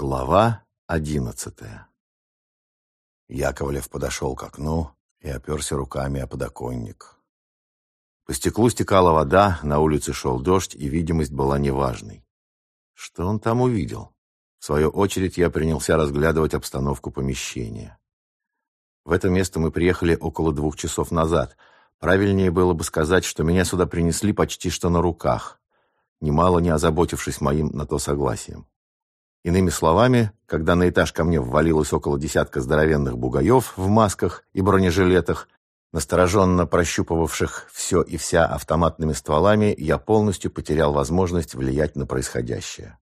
Глава одиннадцатая Яковлев подошел к окну и оперся руками о подоконник. По стеклу стекала вода, на улице шел дождь, и видимость была неважной. Что он там увидел? В свою очередь я принялся разглядывать обстановку помещения. В это место мы приехали около двух часов назад. Правильнее было бы сказать, что меня сюда принесли почти что на руках, немало не озаботившись моим на то согласием. Иными словами, когда на этаж ко мне ввалилось около десятка здоровенных бугаев в масках и бронежилетах, настороженно прощупывавших все и вся автоматными стволами, я полностью потерял возможность влиять на происходящее.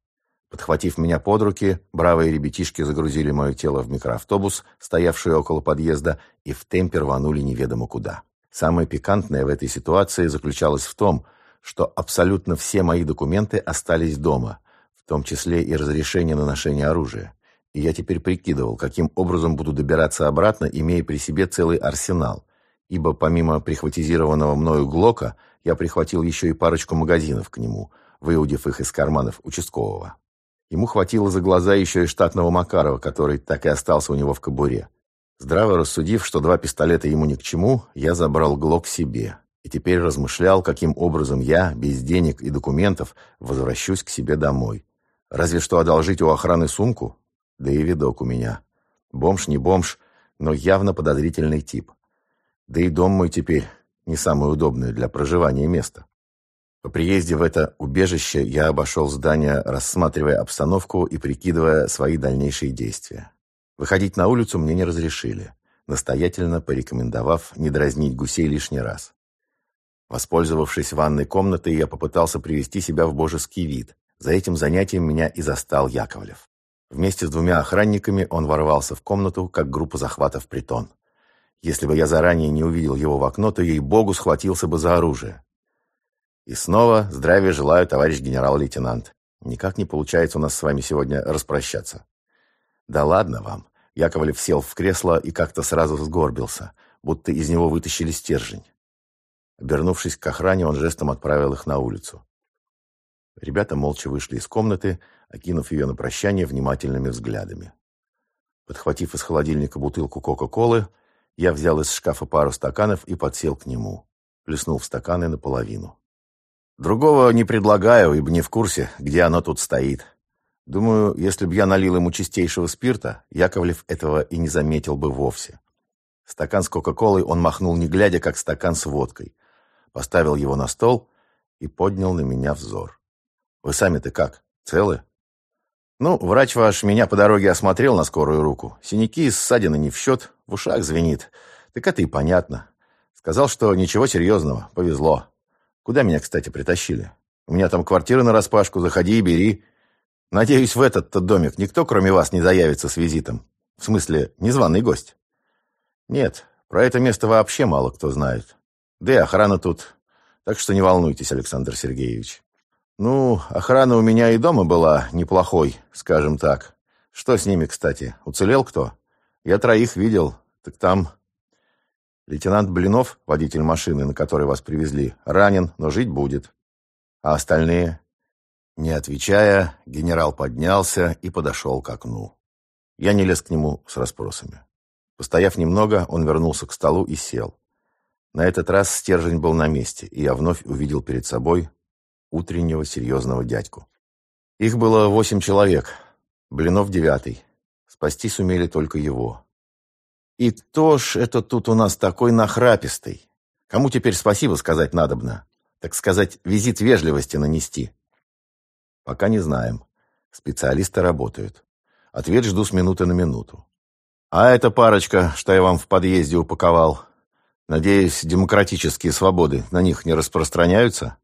Подхватив меня под руки, бравые ребятишки загрузили мое тело в микроавтобус, стоявший около подъезда, и в темпе рванули неведомо куда. Самое пикантное в этой ситуации заключалось в том, что абсолютно все мои документы остались дома – в том числе и разрешение на ношение оружия. И я теперь прикидывал, каким образом буду добираться обратно, имея при себе целый арсенал. Ибо помимо прихватизированного мною Глока, я прихватил еще и парочку магазинов к нему, выудив их из карманов участкового. Ему хватило за глаза еще и штатного Макарова, который так и остался у него в кобуре. Здраво рассудив, что два пистолета ему ни к чему, я забрал Глок себе. И теперь размышлял, каким образом я, без денег и документов, возвращусь к себе домой. Разве что одолжить у охраны сумку, да и видок у меня. Бомж не бомж, но явно подозрительный тип. Да и дом мой теперь не самое удобное для проживания место. По приезде в это убежище я обошел здание, рассматривая обстановку и прикидывая свои дальнейшие действия. Выходить на улицу мне не разрешили, настоятельно порекомендовав не дразнить гусей лишний раз. Воспользовавшись ванной комнатой, я попытался привести себя в божеский вид, за этим занятием меня и застал Яковлев. Вместе с двумя охранниками он ворвался в комнату, как группа захвата в притон. Если бы я заранее не увидел его в окно, то, ей-богу, схватился бы за оружие. И снова здравия желаю, товарищ генерал-лейтенант. Никак не получается у нас с вами сегодня распрощаться. Да ладно вам. Яковлев сел в кресло и как-то сразу сгорбился, будто из него вытащили стержень. Обернувшись к охране, он жестом отправил их на улицу. Ребята молча вышли из комнаты, окинув ее на прощание внимательными взглядами. Подхватив из холодильника бутылку Кока-Колы, я взял из шкафа пару стаканов и подсел к нему. Плеснул в стаканы наполовину. Другого не предлагаю, ибо не в курсе, где оно тут стоит. Думаю, если бы я налил ему чистейшего спирта, Яковлев этого и не заметил бы вовсе. Стакан с Кока-Колой он махнул не глядя, как стакан с водкой. Поставил его на стол и поднял на меня взор. Вы сами-то как? Целы? Ну, врач ваш меня по дороге осмотрел на скорую руку. Синяки и ссадины не в счет, в ушах звенит. Так это и понятно. Сказал, что ничего серьезного, повезло. Куда меня, кстати, притащили? У меня там квартира нараспашку, заходи и бери. Надеюсь, в этот-то домик никто, кроме вас, не заявится с визитом. В смысле, незваный гость. Нет, про это место вообще мало кто знает. Да и охрана тут. Так что не волнуйтесь, Александр Сергеевич. «Ну, охрана у меня и дома была неплохой, скажем так. Что с ними, кстати? Уцелел кто? Я троих видел. Так там...» Лейтенант Блинов, водитель машины, на которой вас привезли, ранен, но жить будет. А остальные? Не отвечая, генерал поднялся и подошел к окну. Я не лез к нему с расспросами. Постояв немного, он вернулся к столу и сел. На этот раз стержень был на месте, и я вновь увидел перед собой утреннего серьезного дядьку. Их было восемь человек, Блинов девятый. Спасти сумели только его. И кто ж это тут у нас такой нахрапистый? Кому теперь спасибо сказать надобно? Так сказать, визит вежливости нанести? Пока не знаем. Специалисты работают. Ответ жду с минуты на минуту. А эта парочка, что я вам в подъезде упаковал, надеюсь, демократические свободы на них не распространяются?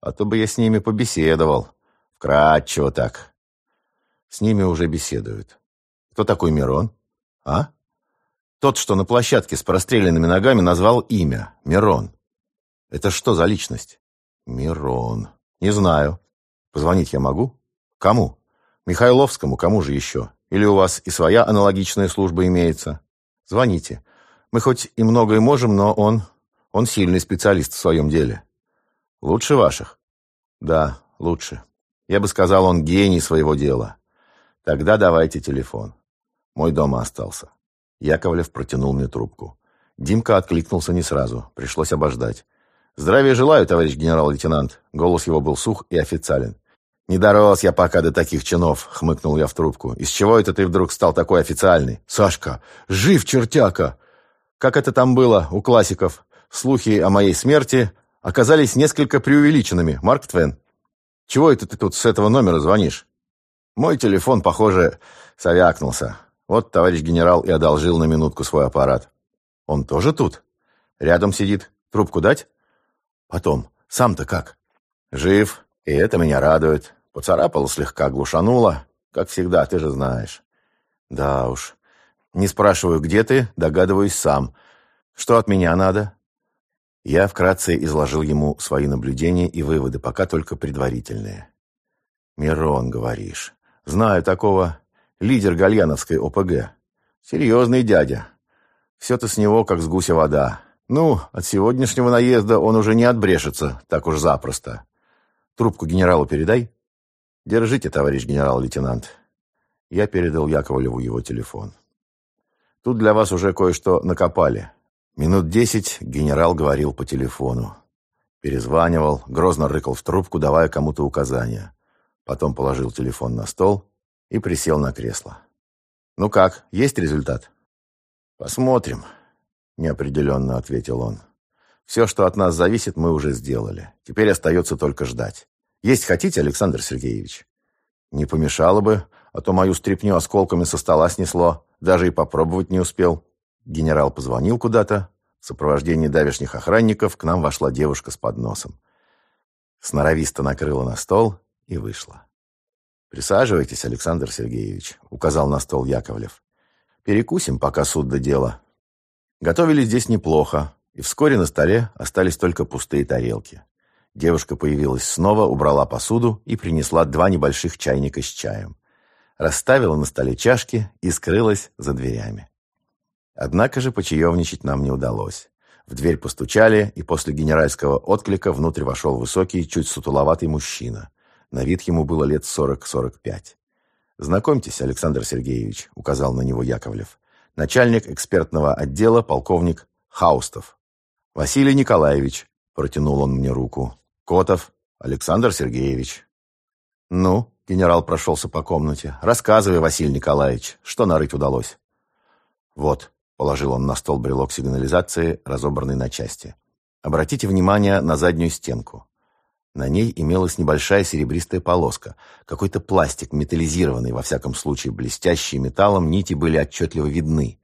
А то бы я с ними побеседовал. Вкратчиво так. С ними уже беседуют. Кто такой Мирон? А? Тот, что на площадке с простреленными ногами назвал имя. Мирон. Это что за личность? Мирон. Не знаю. Позвонить я могу? Кому? Михайловскому, кому же еще? Или у вас и своя аналогичная служба имеется? Звоните. Мы хоть и многое можем, но он... Он сильный специалист в своем деле. Лучше ваших? Да, лучше. Я бы сказал, он гений своего дела. Тогда давайте телефон. Мой дома остался. Яковлев протянул мне трубку. Димка откликнулся не сразу. Пришлось обождать. «Здравия желаю, товарищ генерал-лейтенант». Голос его был сух и официален. «Не дорос я пока до таких чинов», — хмыкнул я в трубку. «Из чего это ты вдруг стал такой официальный?» «Сашка, жив чертяка!» Как это там было у классиков? Слухи о моей смерти оказались несколько преувеличенными, Марк Твен. Чего это ты тут с этого номера звонишь? Мой телефон, похоже, совякнулся. Вот товарищ генерал и одолжил на минутку свой аппарат. Он тоже тут? Рядом сидит. Трубку дать? Потом. Сам-то как? Жив, и это меня радует. Поцарапало слегка, глушануло. Как всегда, ты же знаешь. Да уж. Не спрашиваю, где ты, догадываюсь сам. Что от меня надо? Я вкратце изложил ему свои наблюдения и выводы, пока только предварительные. «Мирон, говоришь. Знаю такого. Лидер гальяновской ОПГ. Серьезный дядя. Все-то с него, как с гуся вода. Ну, от сегодняшнего наезда он уже не отбрешется так уж запросто. Трубку генералу передай. Держите, товарищ генерал-лейтенант. Я передал Яковлеву его телефон. Тут для вас уже кое-что накопали. Минут десять генерал говорил по телефону. Перезванивал, грозно рыкал в трубку, давая кому-то указания. Потом положил телефон на стол и присел на кресло. «Ну как, есть результат?» «Посмотрим», — неопределенно ответил он. «Все, что от нас зависит, мы уже сделали. Теперь остается только ждать. Есть хотите, Александр Сергеевич?» «Не помешало бы, а то мою стряпню осколками со стола снесло. Даже и попробовать не успел. Генерал позвонил куда-то. В сопровождении давешних охранников к нам вошла девушка с подносом. Сноровисто накрыла на стол и вышла. «Присаживайтесь, Александр Сергеевич», — указал на стол Яковлев. «Перекусим, пока суд до дела». Готовили здесь неплохо, и вскоре на столе остались только пустые тарелки. Девушка появилась снова, убрала посуду и принесла два небольших чайника с чаем расставила на столе чашки и скрылась за дверями. Однако же почаевничать нам не удалось. В дверь постучали, и после генеральского отклика внутрь вошел высокий, чуть сутуловатый мужчина. На вид ему было лет сорок-сорок пять. «Знакомьтесь, Александр Сергеевич», — указал на него Яковлев. «Начальник экспертного отдела, полковник Хаустов». «Василий Николаевич», — протянул он мне руку. «Котов Александр Сергеевич». «Ну?» Генерал прошелся по комнате. «Рассказывай, Василий Николаевич, что нарыть удалось?» «Вот», — положил он на стол брелок сигнализации, разобранный на части. «Обратите внимание на заднюю стенку. На ней имелась небольшая серебристая полоска. Какой-то пластик, металлизированный, во всяком случае, блестящий металлом, нити были отчетливо видны.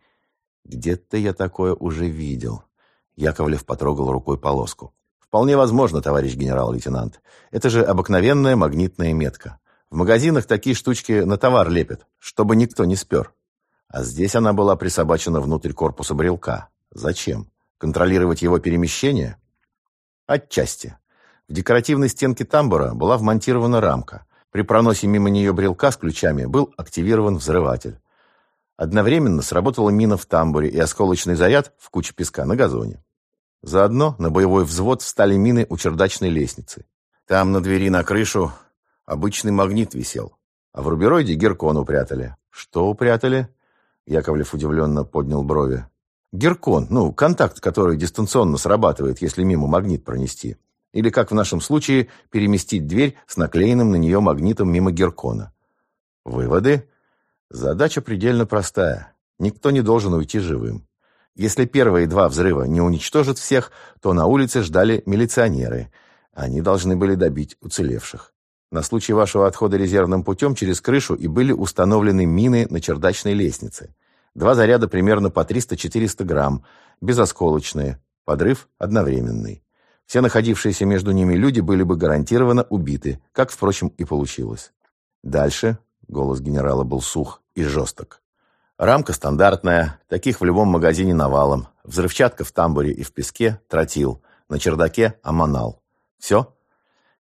Где-то я такое уже видел». Яковлев потрогал рукой полоску. «Вполне возможно, товарищ генерал-лейтенант. Это же обыкновенная магнитная метка. В магазинах такие штучки на товар лепят, чтобы никто не спер. А здесь она была присобачена внутрь корпуса брелка. Зачем? Контролировать его перемещение? Отчасти. В декоративной стенке тамбура была вмонтирована рамка. При проносе мимо нее брелка с ключами был активирован взрыватель. Одновременно сработала мина в тамбуре и осколочный заряд в куче песка на газоне. Заодно на боевой взвод встали мины у чердачной лестницы. Там на двери на крышу Обычный магнит висел. А в рубероиде геркон упрятали. Что упрятали? Яковлев удивленно поднял брови. Геркон, ну, контакт, который дистанционно срабатывает, если мимо магнит пронести. Или, как в нашем случае, переместить дверь с наклеенным на нее магнитом мимо геркона. Выводы? Задача предельно простая. Никто не должен уйти живым. Если первые два взрыва не уничтожат всех, то на улице ждали милиционеры. Они должны были добить уцелевших. На случай вашего отхода резервным путем через крышу и были установлены мины на чердачной лестнице. Два заряда примерно по 300-400 грамм, безосколочные, подрыв одновременный. Все находившиеся между ними люди были бы гарантированно убиты, как, впрочем, и получилось. Дальше голос генерала был сух и жесток. Рамка стандартная, таких в любом магазине навалом. Взрывчатка в тамбуре и в песке, тротил. На чердаке аммонал. Все?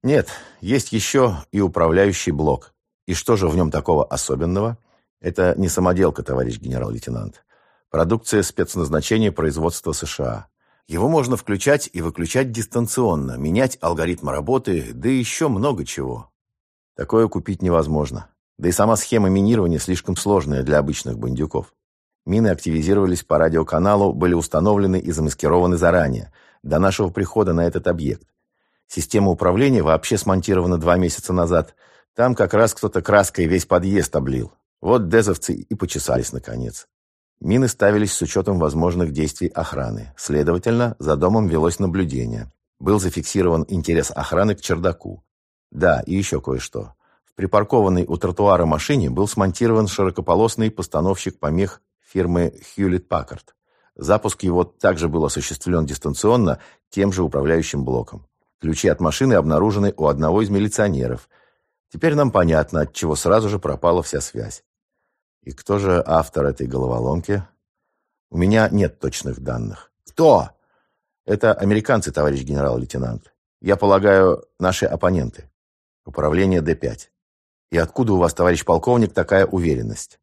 Нет, есть еще и управляющий блок. И что же в нем такого особенного? Это не самоделка, товарищ генерал-лейтенант. Продукция спецназначения производства США. Его можно включать и выключать дистанционно, менять алгоритм работы, да еще много чего. Такое купить невозможно. Да и сама схема минирования слишком сложная для обычных бандюков. Мины активизировались по радиоканалу, были установлены и замаскированы заранее, до нашего прихода на этот объект. Система управления вообще смонтирована два месяца назад. Там как раз кто-то краской весь подъезд облил. Вот дезовцы и почесались наконец. Мины ставились с учетом возможных действий охраны. Следовательно, за домом велось наблюдение. Был зафиксирован интерес охраны к чердаку. Да, и еще кое-что. В припаркованной у тротуара машине был смонтирован широкополосный постановщик помех фирмы Hewlett Packard. Запуск его также был осуществлен дистанционно тем же управляющим блоком. Ключи от машины обнаружены у одного из милиционеров. Теперь нам понятно, от чего сразу же пропала вся связь. И кто же автор этой головоломки? У меня нет точных данных. Кто? Это американцы, товарищ генерал-лейтенант. Я полагаю, наши оппоненты. Управление Д-5. И откуда у вас, товарищ полковник, такая уверенность?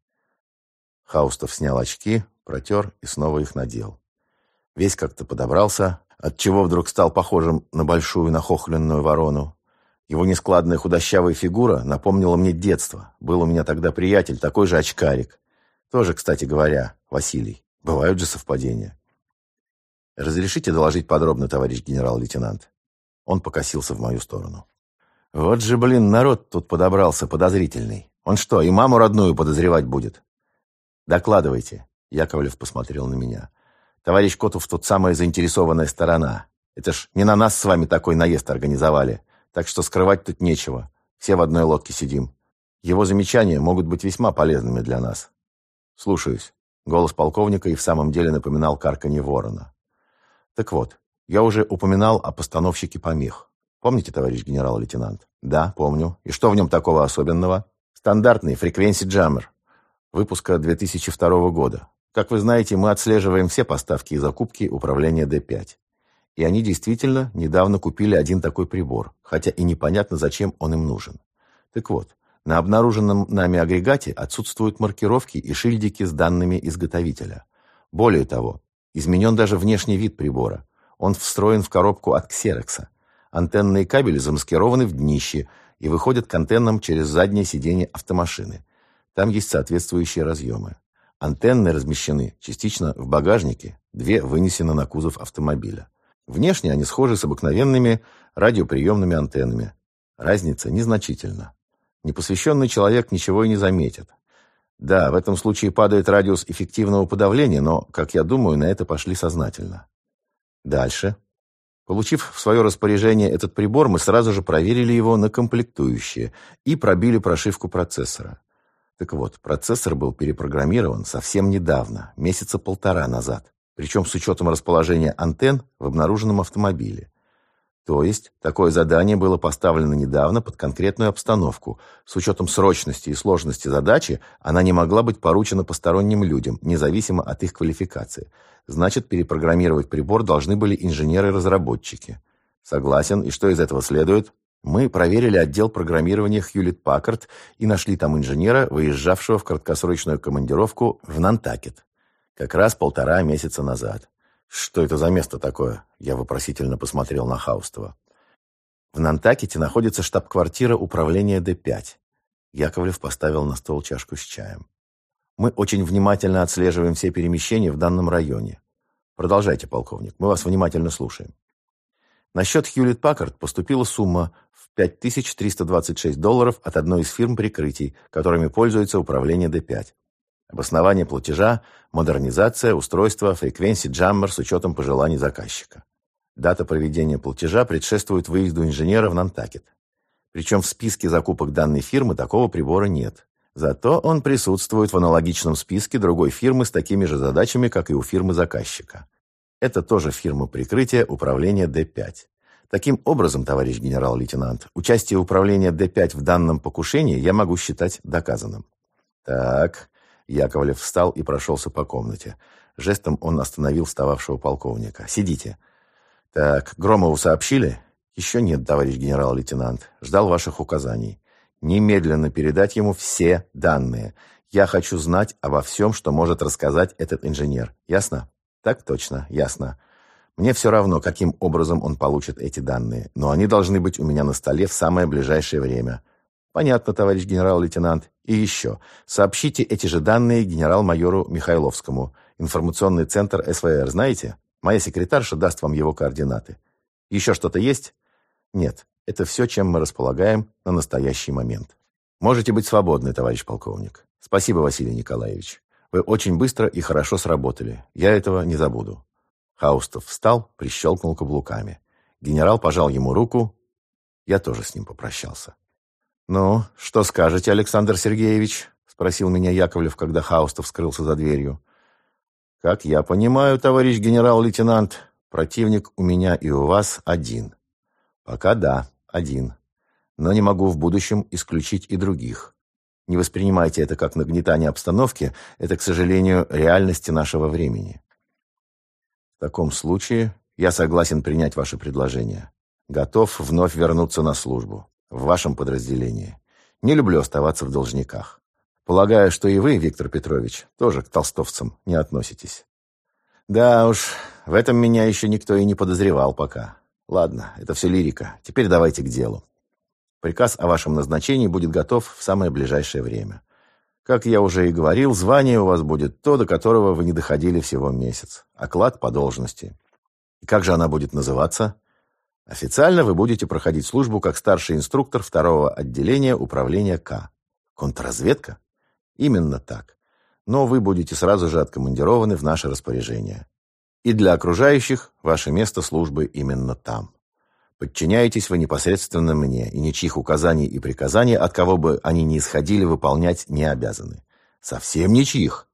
Хаустов снял очки, протер и снова их надел. Весь как-то подобрался, отчего вдруг стал похожим на большую нахохленную ворону. Его нескладная худощавая фигура напомнила мне детство. Был у меня тогда приятель, такой же очкарик. Тоже, кстати говоря, Василий. Бывают же совпадения. «Разрешите доложить подробно, товарищ генерал-лейтенант?» Он покосился в мою сторону. «Вот же, блин, народ тут подобрался подозрительный. Он что, и маму родную подозревать будет?» «Докладывайте», — Яковлев посмотрел на меня. «Товарищ Котов тут самая заинтересованная сторона. Это ж не на нас с вами такой наезд организовали. Так что скрывать тут нечего. Все в одной лодке сидим. Его замечания могут быть весьма полезными для нас. Слушаюсь. Голос полковника и в самом деле напоминал карканье ворона. Так вот, я уже упоминал о постановщике помех. Помните, товарищ генерал-лейтенант? Да, помню. И что в нем такого особенного? Стандартный фреквенси джаммер. Выпуска 2002 года. Как вы знаете, мы отслеживаем все поставки и закупки управления D5. И они действительно недавно купили один такой прибор, хотя и непонятно, зачем он им нужен. Так вот, на обнаруженном нами агрегате отсутствуют маркировки и шильдики с данными изготовителя. Более того, изменен даже внешний вид прибора. Он встроен в коробку от ксерокса. Антенные кабели замаскированы в днище и выходят к антеннам через заднее сиденье автомашины. Там есть соответствующие разъемы. Антенны размещены частично в багажнике, две вынесены на кузов автомобиля. Внешне они схожи с обыкновенными радиоприемными антеннами. Разница незначительна. Непосвященный человек ничего и не заметит. Да, в этом случае падает радиус эффективного подавления, но, как я думаю, на это пошли сознательно. Дальше. Получив в свое распоряжение этот прибор, мы сразу же проверили его на комплектующие и пробили прошивку процессора. Так вот, процессор был перепрограммирован совсем недавно, месяца полтора назад причем с учетом расположения антенн в обнаруженном автомобиле. То есть, такое задание было поставлено недавно под конкретную обстановку. С учетом срочности и сложности задачи, она не могла быть поручена посторонним людям, независимо от их квалификации. Значит, перепрограммировать прибор должны были инженеры-разработчики. Согласен, и что из этого следует? Мы проверили отдел программирования Hewlett Packard и нашли там инженера, выезжавшего в краткосрочную командировку в Нантакет. Как раз полтора месяца назад. Что это за место такое? Я вопросительно посмотрел на Хаустова. В Нантакете находится штаб-квартира управления Д-5. Яковлев поставил на стол чашку с чаем. Мы очень внимательно отслеживаем все перемещения в данном районе. Продолжайте, полковник, мы вас внимательно слушаем. На счет Хьюлит Паккард поступила сумма в 5326 долларов от одной из фирм прикрытий, которыми пользуется управление Д-5. Обоснование платежа – модернизация устройства фреквенции джаммер с учетом пожеланий заказчика. Дата проведения платежа предшествует выезду инженера в Нантакет. Причем в списке закупок данной фирмы такого прибора нет. Зато он присутствует в аналогичном списке другой фирмы с такими же задачами, как и у фирмы заказчика. Это тоже фирма прикрытия управления Д-5. Таким образом, товарищ генерал-лейтенант, участие управления Д-5 в данном покушении я могу считать доказанным. Так, Яковлев встал и прошелся по комнате. Жестом он остановил встававшего полковника. «Сидите». «Так, Громову сообщили?» «Еще нет, товарищ генерал-лейтенант. Ждал ваших указаний. Немедленно передать ему все данные. Я хочу знать обо всем, что может рассказать этот инженер. Ясно?» «Так точно, ясно. Мне все равно, каким образом он получит эти данные, но они должны быть у меня на столе в самое ближайшее время. Понятно, товарищ генерал-лейтенант. И еще. Сообщите эти же данные генерал-майору Михайловскому. Информационный центр СВР, знаете? Моя секретарша даст вам его координаты. Еще что-то есть? Нет. Это все, чем мы располагаем на настоящий момент. Можете быть свободны, товарищ полковник. Спасибо, Василий Николаевич. Вы очень быстро и хорошо сработали. Я этого не забуду. Хаустов встал, прищелкнул каблуками. Генерал пожал ему руку. Я тоже с ним попрощался. «Ну, что скажете, Александр Сергеевич?» — спросил меня Яковлев, когда Хаустов скрылся за дверью. «Как я понимаю, товарищ генерал-лейтенант, противник у меня и у вас один. Пока да, один. Но не могу в будущем исключить и других. Не воспринимайте это как нагнетание обстановки, это, к сожалению, реальности нашего времени. В таком случае я согласен принять ваше предложение. Готов вновь вернуться на службу. В вашем подразделении. Не люблю оставаться в должниках. Полагаю, что и вы, Виктор Петрович, тоже к толстовцам не относитесь. Да уж, в этом меня еще никто и не подозревал пока. Ладно, это все лирика. Теперь давайте к делу. Приказ о вашем назначении будет готов в самое ближайшее время. Как я уже и говорил, звание у вас будет то, до которого вы не доходили всего месяц. Оклад по должности. И как же она будет называться? Официально вы будете проходить службу как старший инструктор второго отделения управления К. Контрразведка? Именно так. Но вы будете сразу же откомандированы в наше распоряжение. И для окружающих ваше место службы именно там. Подчиняетесь вы непосредственно мне, и ничьих указаний и приказаний, от кого бы они ни исходили, выполнять не обязаны. Совсем ничьих.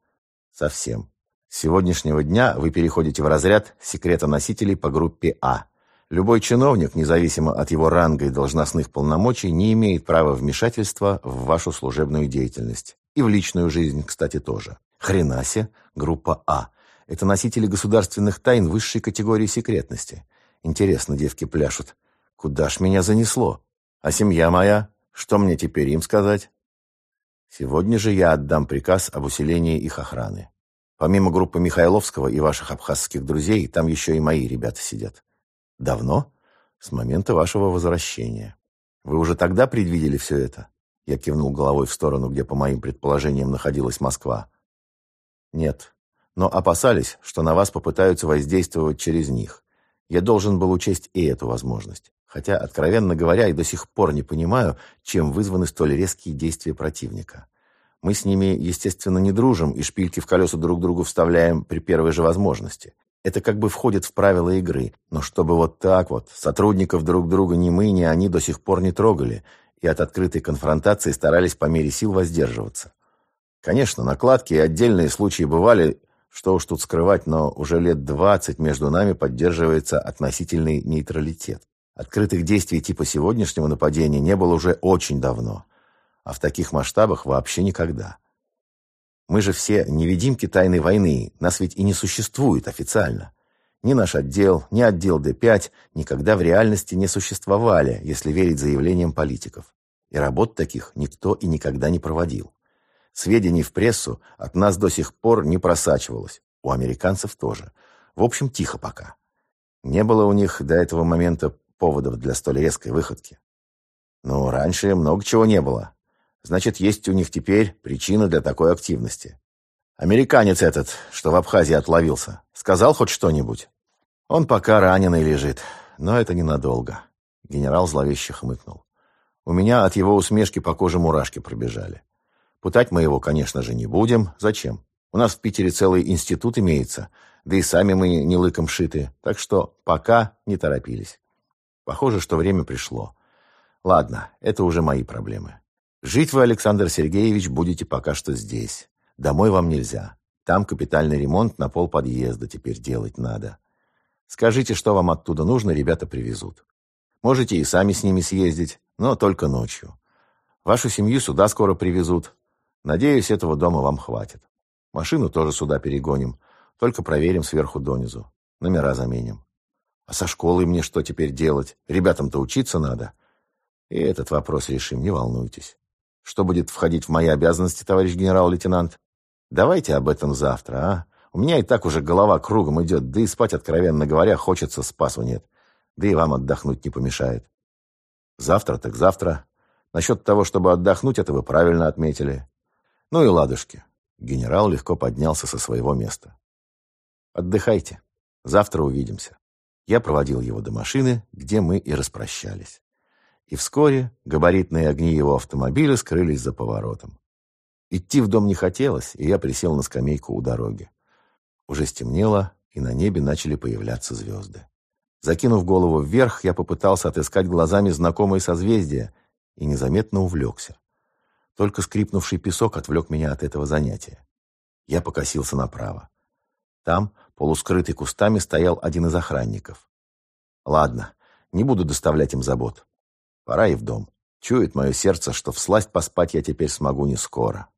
Совсем. С сегодняшнего дня вы переходите в разряд секретоносителей по группе А. Любой чиновник, независимо от его ранга и должностных полномочий, не имеет права вмешательства в вашу служебную деятельность. И в личную жизнь, кстати, тоже. Хренасе, группа А. Это носители государственных тайн высшей категории секретности. Интересно, девки пляшут. Куда ж меня занесло? А семья моя? Что мне теперь им сказать? Сегодня же я отдам приказ об усилении их охраны. Помимо группы Михайловского и ваших абхазских друзей, там еще и мои ребята сидят. Давно? С момента вашего возвращения. Вы уже тогда предвидели все это? Я кивнул головой в сторону, где, по моим предположениям, находилась Москва. Нет, но опасались, что на вас попытаются воздействовать через них. Я должен был учесть и эту возможность. Хотя, откровенно говоря, и до сих пор не понимаю, чем вызваны столь резкие действия противника. Мы с ними, естественно, не дружим и шпильки в колеса друг другу вставляем при первой же возможности. Это как бы входит в правила игры. Но чтобы вот так вот, сотрудников друг друга ни мы, ни они до сих пор не трогали, и от открытой конфронтации старались по мере сил воздерживаться. Конечно, накладки и отдельные случаи бывали, что уж тут скрывать, но уже лет двадцать между нами поддерживается относительный нейтралитет. Открытых действий типа сегодняшнего нападения не было уже очень давно, а в таких масштабах вообще никогда. Мы же все невидимки тайной войны, нас ведь и не существует официально. Ни наш отдел, ни отдел Д-5 никогда в реальности не существовали, если верить заявлениям политиков. И работ таких никто и никогда не проводил. Сведений в прессу от нас до сих пор не просачивалось. У американцев тоже. В общем, тихо пока. Не было у них до этого момента поводов для столь резкой выходки. Но раньше много чего не было. Значит, есть у них теперь причина для такой активности. Американец этот, что в Абхазии отловился, сказал хоть что-нибудь? Он пока раненый лежит, но это ненадолго. Генерал зловеще хмыкнул. У меня от его усмешки по коже мурашки пробежали. Пытать мы его, конечно же, не будем. Зачем? У нас в Питере целый институт имеется, да и сами мы не лыком шиты, так что пока не торопились. Похоже, что время пришло. Ладно, это уже мои проблемы. Жить вы, Александр Сергеевич, будете пока что здесь. Домой вам нельзя. Там капитальный ремонт на пол подъезда теперь делать надо. Скажите, что вам оттуда нужно, ребята привезут. Можете и сами с ними съездить, но только ночью. Вашу семью сюда скоро привезут, Надеюсь, этого дома вам хватит. Машину тоже сюда перегоним. Только проверим сверху донизу. Номера заменим. А со школой мне что теперь делать? Ребятам-то учиться надо. И этот вопрос решим, не волнуйтесь. Что будет входить в мои обязанности, товарищ генерал-лейтенант? Давайте об этом завтра, а? У меня и так уже голова кругом идет, да и спать, откровенно говоря, хочется, спасу нет. Да и вам отдохнуть не помешает. Завтра так завтра. Насчет того, чтобы отдохнуть, это вы правильно отметили. Ну и ладушки. Генерал легко поднялся со своего места. Отдыхайте. Завтра увидимся. Я проводил его до машины, где мы и распрощались. И вскоре габаритные огни его автомобиля скрылись за поворотом. Идти в дом не хотелось, и я присел на скамейку у дороги. Уже стемнело, и на небе начали появляться звезды. Закинув голову вверх, я попытался отыскать глазами знакомые созвездия и незаметно увлекся. Только скрипнувший песок отвлек меня от этого занятия. Я покосился направо. Там, полускрытый кустами, стоял один из охранников. Ладно, не буду доставлять им забот. Пора и в дом. Чует мое сердце, что всласть поспать я теперь смогу не скоро.